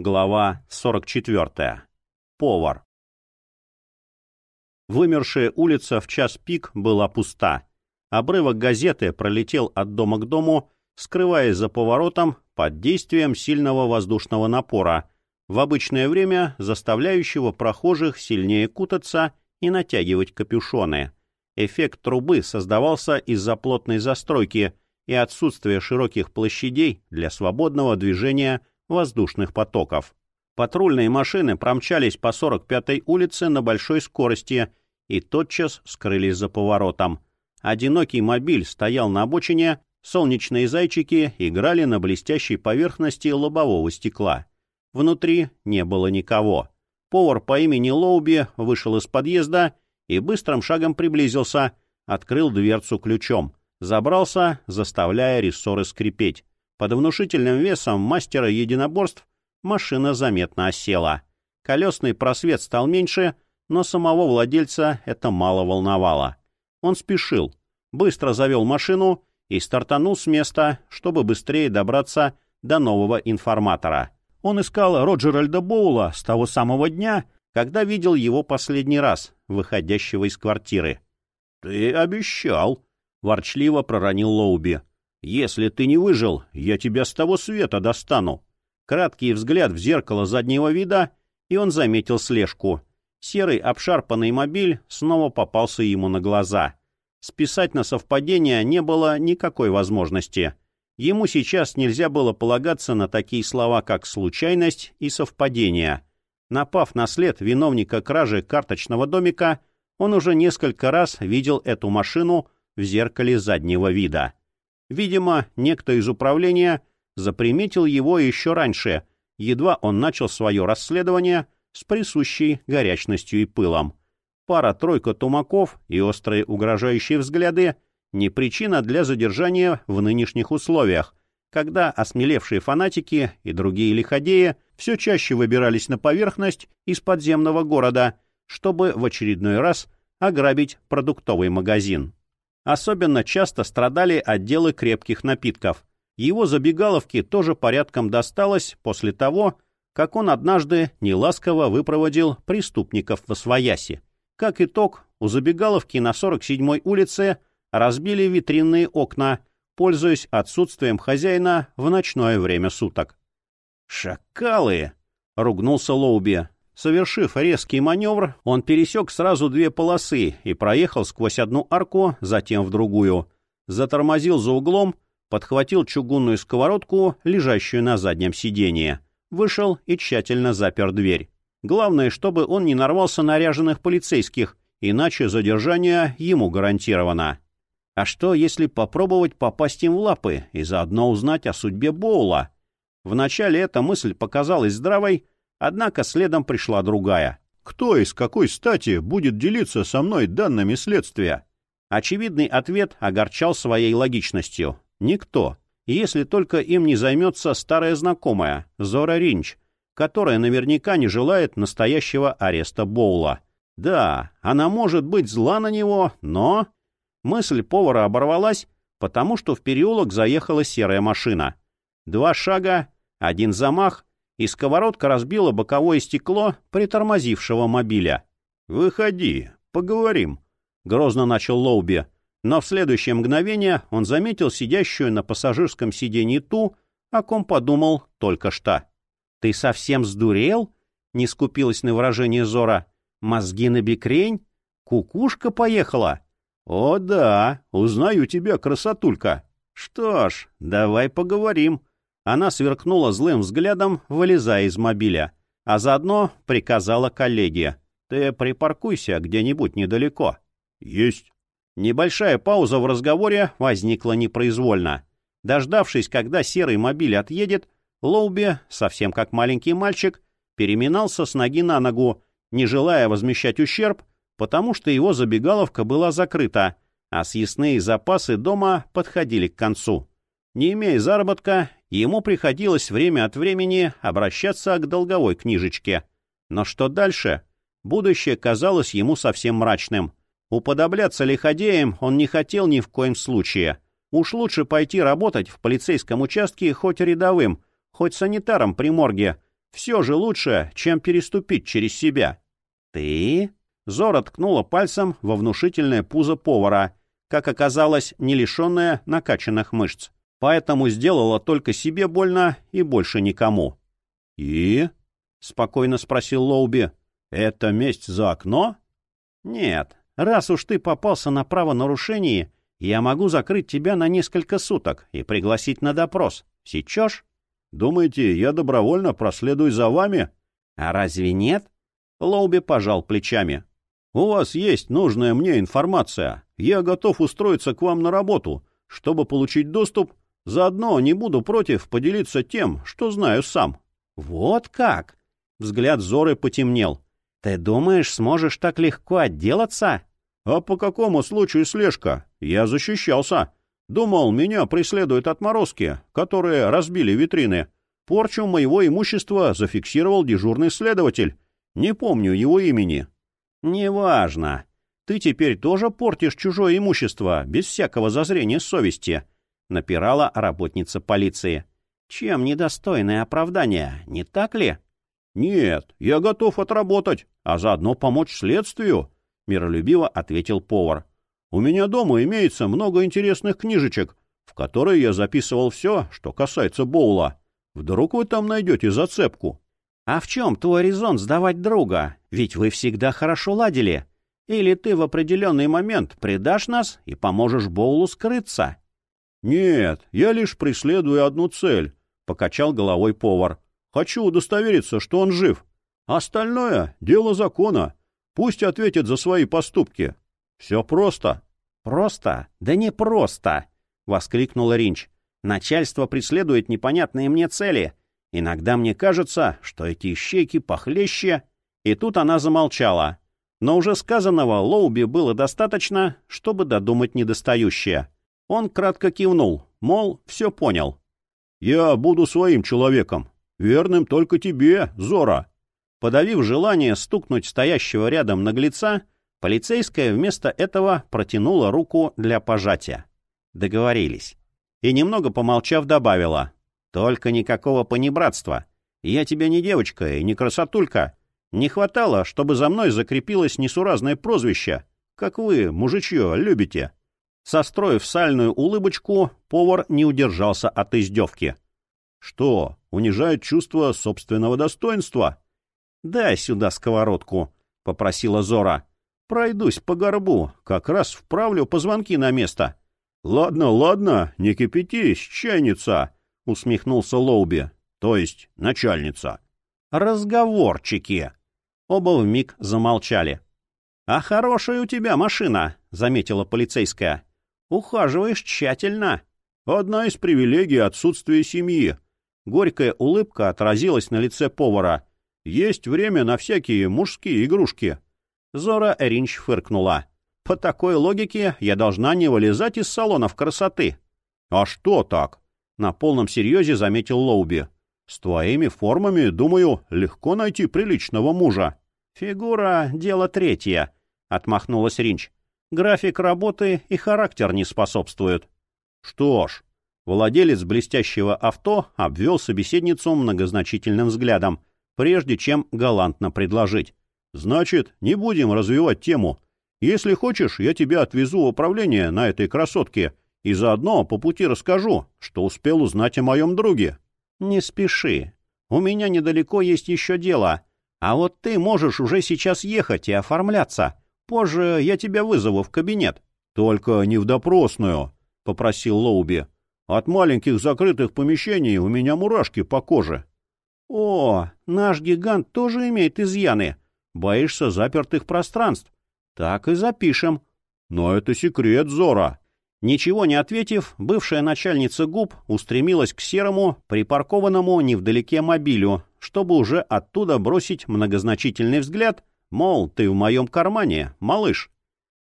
Глава 44. Повар. Вымершая улица в час пик была пуста. Обрывок газеты пролетел от дома к дому, скрываясь за поворотом под действием сильного воздушного напора, в обычное время заставляющего прохожих сильнее кутаться и натягивать капюшоны. Эффект трубы создавался из-за плотной застройки и отсутствия широких площадей для свободного движения воздушных потоков. Патрульные машины промчались по 45-й улице на большой скорости и тотчас скрылись за поворотом. Одинокий мобиль стоял на обочине, солнечные зайчики играли на блестящей поверхности лобового стекла. Внутри не было никого. Повар по имени Лоуби вышел из подъезда и быстрым шагом приблизился, открыл дверцу ключом, забрался, заставляя рессоры скрипеть. Под внушительным весом мастера единоборств машина заметно осела. Колесный просвет стал меньше, но самого владельца это мало волновало. Он спешил, быстро завел машину и стартанул с места, чтобы быстрее добраться до нового информатора. Он искал Роджеральда Боула с того самого дня, когда видел его последний раз, выходящего из квартиры. — Ты обещал, — ворчливо проронил Лоуби. «Если ты не выжил, я тебя с того света достану». Краткий взгляд в зеркало заднего вида, и он заметил слежку. Серый обшарпанный мобиль снова попался ему на глаза. Списать на совпадение не было никакой возможности. Ему сейчас нельзя было полагаться на такие слова, как «случайность» и «совпадение». Напав на след виновника кражи карточного домика, он уже несколько раз видел эту машину в зеркале заднего вида. Видимо, некто из управления заприметил его еще раньше, едва он начал свое расследование с присущей горячностью и пылом. Пара-тройка тумаков и острые угрожающие взгляды — не причина для задержания в нынешних условиях, когда осмелевшие фанатики и другие лиходеи все чаще выбирались на поверхность из подземного города, чтобы в очередной раз ограбить продуктовый магазин. Особенно часто страдали отделы крепких напитков. Его забегаловке тоже порядком досталось после того, как он однажды неласково выпроводил преступников в Освояси. Как итог, у забегаловки на 47-й улице разбили витринные окна, пользуясь отсутствием хозяина в ночное время суток. «Шакалы!» — ругнулся Лоуби. Совершив резкий маневр, он пересек сразу две полосы и проехал сквозь одну арку, затем в другую. Затормозил за углом, подхватил чугунную сковородку, лежащую на заднем сиденье. Вышел и тщательно запер дверь. Главное, чтобы он не нарвался на ряженых полицейских, иначе задержание ему гарантировано. А что, если попробовать попасть им в лапы и заодно узнать о судьбе Боула? Вначале эта мысль показалась здравой, Однако следом пришла другая. «Кто из какой стати будет делиться со мной данными следствия?» Очевидный ответ огорчал своей логичностью. Никто. Если только им не займется старая знакомая, Зора Ринч, которая наверняка не желает настоящего ареста Боула. Да, она может быть зла на него, но... Мысль повара оборвалась, потому что в переулок заехала серая машина. Два шага, один замах, и сковородка разбила боковое стекло притормозившего мобиля. «Выходи, поговорим», — грозно начал Лоуби. Но в следующее мгновение он заметил сидящую на пассажирском сиденье ту, о ком подумал только что. «Ты совсем сдурел?» — не скупилась на выражение Зора. «Мозги на бекрень? Кукушка поехала?» «О да, узнаю тебя, красотулька. Что ж, давай поговорим». Она сверкнула злым взглядом, вылезая из мобиля, а заодно приказала коллеге. «Ты припаркуйся где-нибудь недалеко». «Есть». Небольшая пауза в разговоре возникла непроизвольно. Дождавшись, когда серый мобиль отъедет, Лоуби, совсем как маленький мальчик, переминался с ноги на ногу, не желая возмещать ущерб, потому что его забегаловка была закрыта, а съестные запасы дома подходили к концу. Не имея заработка, ему приходилось время от времени обращаться к долговой книжечке. Но что дальше? Будущее казалось ему совсем мрачным. Уподобляться лиходеям он не хотел ни в коем случае. Уж лучше пойти работать в полицейском участке хоть рядовым, хоть санитаром при морге, Все же лучше, чем переступить через себя. Ты? Зора ткнула пальцем во внушительное пузо повара, как оказалось, не лишенное накачанных мышц. Поэтому сделала только себе больно и больше никому. «И?» — спокойно спросил Лоуби. «Это месть за окно?» «Нет. Раз уж ты попался на правонарушение, я могу закрыть тебя на несколько суток и пригласить на допрос. Сечешь?» «Думаете, я добровольно проследую за вами?» «А разве нет?» Лоуби пожал плечами. «У вас есть нужная мне информация. Я готов устроиться к вам на работу, чтобы получить доступ. Заодно не буду против поделиться тем, что знаю сам». «Вот как?» Взгляд Зоры потемнел. «Ты думаешь, сможешь так легко отделаться?» «А по какому случаю слежка? Я защищался. Думал, меня преследуют отморозки, которые разбили витрины. Порчу моего имущества зафиксировал дежурный следователь. Не помню его имени». «Неважно. Ты теперь тоже портишь чужое имущество, без всякого зазрения совести», — напирала работница полиции. Чем недостойное оправдание, не так ли? — Нет, я готов отработать, а заодно помочь следствию, — миролюбиво ответил повар. — У меня дома имеется много интересных книжечек, в которые я записывал все, что касается Боула. Вдруг вы там найдете зацепку? — А в чем твой резон сдавать друга? Ведь вы всегда хорошо ладили. Или ты в определенный момент предашь нас и поможешь Боулу скрыться? — Нет, я лишь преследую одну цель покачал головой повар. Хочу удостовериться, что он жив. Остальное — дело закона. Пусть ответит за свои поступки. Все просто. Просто? Да не просто! — воскликнула Ринч. Начальство преследует непонятные мне цели. Иногда мне кажется, что эти ищейки похлеще. И тут она замолчала. Но уже сказанного Лоуби было достаточно, чтобы додумать недостающее. Он кратко кивнул, мол, все понял. Я буду своим человеком, верным только тебе, Зора. Подавив желание стукнуть стоящего рядом наглеца, полицейская вместо этого протянула руку для пожатия. Договорились. И немного помолчав добавила. «Только никакого понебратства. Я тебе не девочка и не красотулька. Не хватало, чтобы за мной закрепилось несуразное прозвище, как вы, мужичье, любите. Состроив сальную улыбочку, повар не удержался от издевки. — Что, унижает чувство собственного достоинства? — Дай сюда сковородку, — попросила Зора. — Пройдусь по горбу, как раз вправлю позвонки на место. — Ладно, ладно, не кипятись, чайница, — усмехнулся Лоуби, то есть начальница. — Разговорчики! Оба вмиг замолчали. — А хорошая у тебя машина, — заметила полицейская. Ухаживаешь тщательно. Одна из привилегий отсутствия семьи. Горькая улыбка отразилась на лице повара. Есть время на всякие мужские игрушки. Зора Эринч фыркнула. По такой логике я должна не вылезать из салонов красоты. А что так? На полном серьезе заметил Лоуби. С твоими формами, думаю, легко найти приличного мужа. Фигура — дело третье, — отмахнулась Ринч. График работы и характер не способствуют. Что ж, владелец блестящего авто обвел собеседницу многозначительным взглядом, прежде чем галантно предложить. Значит, не будем развивать тему. Если хочешь, я тебя отвезу в управление на этой красотке и заодно по пути расскажу, что успел узнать о моем друге. Не спеши. У меня недалеко есть еще дело. А вот ты можешь уже сейчас ехать и оформляться. Позже я тебя вызову в кабинет. — Только не в допросную, — попросил Лоуби. — От маленьких закрытых помещений у меня мурашки по коже. — О, наш гигант тоже имеет изъяны. Боишься запертых пространств. Так и запишем. — Но это секрет, Зора. Ничего не ответив, бывшая начальница губ устремилась к серому, припаркованному невдалеке мобилю, чтобы уже оттуда бросить многозначительный взгляд Мол, ты в моем кармане, малыш.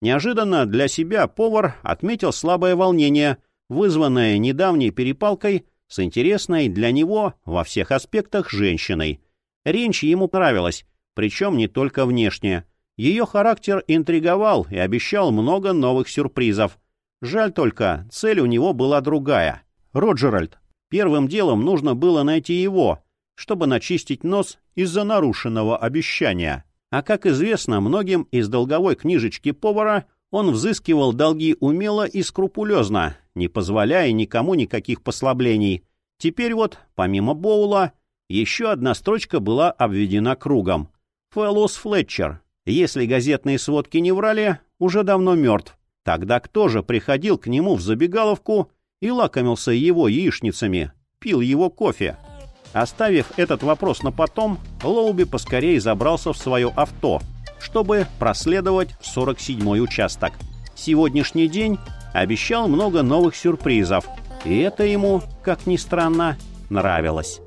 Неожиданно для себя повар отметил слабое волнение, вызванное недавней перепалкой с интересной для него во всех аспектах женщиной. Ренч ему нравилась, причем не только внешне. Ее характер интриговал и обещал много новых сюрпризов. Жаль только, цель у него была другая. Роджеральд. Первым делом нужно было найти его, чтобы начистить нос из-за нарушенного обещания. А как известно, многим из долговой книжечки повара он взыскивал долги умело и скрупулезно, не позволяя никому никаких послаблений. Теперь вот, помимо Боула, еще одна строчка была обведена кругом. Фэллоус Флетчер. Если газетные сводки не врали, уже давно мертв. Тогда кто же приходил к нему в забегаловку и лакомился его яичницами, пил его кофе? Оставив этот вопрос на потом, Лоуби поскорее забрался в свое авто, чтобы проследовать в 47-й участок. Сегодняшний день обещал много новых сюрпризов, и это ему, как ни странно, нравилось.